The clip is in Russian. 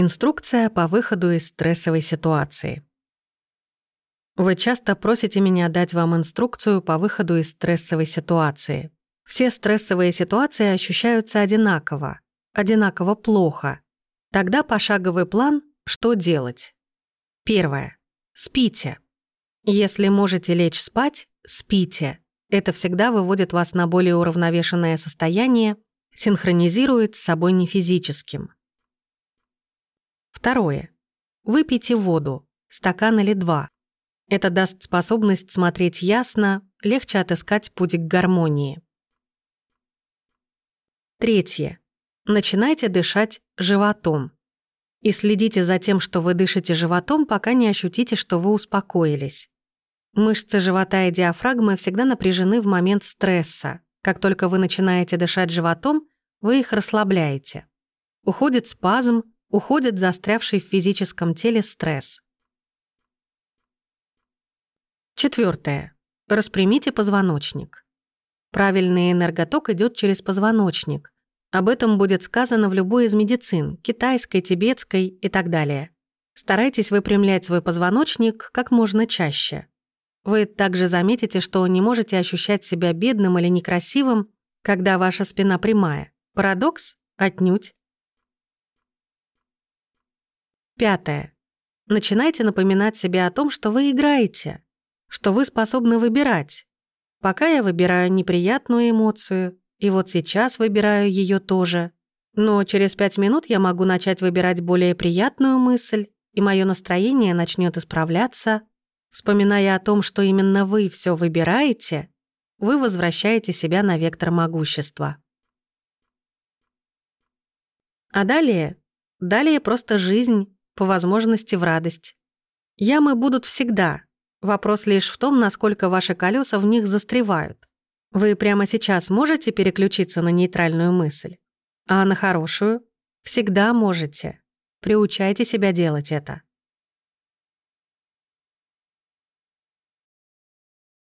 Инструкция по выходу из стрессовой ситуации. Вы часто просите меня дать вам инструкцию по выходу из стрессовой ситуации. Все стрессовые ситуации ощущаются одинаково, одинаково плохо. Тогда пошаговый план «Что делать?» Первое. Спите. Если можете лечь спать, спите. Это всегда выводит вас на более уравновешенное состояние, синхронизирует с собой нефизическим. Второе. Выпейте воду, стакан или два. Это даст способность смотреть ясно, легче отыскать путь к гармонии. Третье. Начинайте дышать животом. И следите за тем, что вы дышите животом, пока не ощутите, что вы успокоились. Мышцы живота и диафрагмы всегда напряжены в момент стресса. Как только вы начинаете дышать животом, вы их расслабляете. Уходит спазм, уходит застрявший в физическом теле стресс. Четвертое. Распрямите позвоночник. Правильный энерготок идет через позвоночник. Об этом будет сказано в любой из медицин, китайской, тибетской и так далее. Старайтесь выпрямлять свой позвоночник как можно чаще. Вы также заметите, что не можете ощущать себя бедным или некрасивым, когда ваша спина прямая. Парадокс? Отнюдь. Пятое. Начинайте напоминать себе о том, что вы играете, что вы способны выбирать. Пока я выбираю неприятную эмоцию, и вот сейчас выбираю ее тоже. Но через пять минут я могу начать выбирать более приятную мысль, и мое настроение начнет исправляться. Вспоминая о том, что именно вы все выбираете, вы возвращаете себя на вектор могущества. А далее? Далее просто жизнь, по возможности в радость. Ямы будут всегда. Вопрос лишь в том, насколько ваши колеса в них застревают. Вы прямо сейчас можете переключиться на нейтральную мысль? А на хорошую? Всегда можете. Приучайте себя делать это.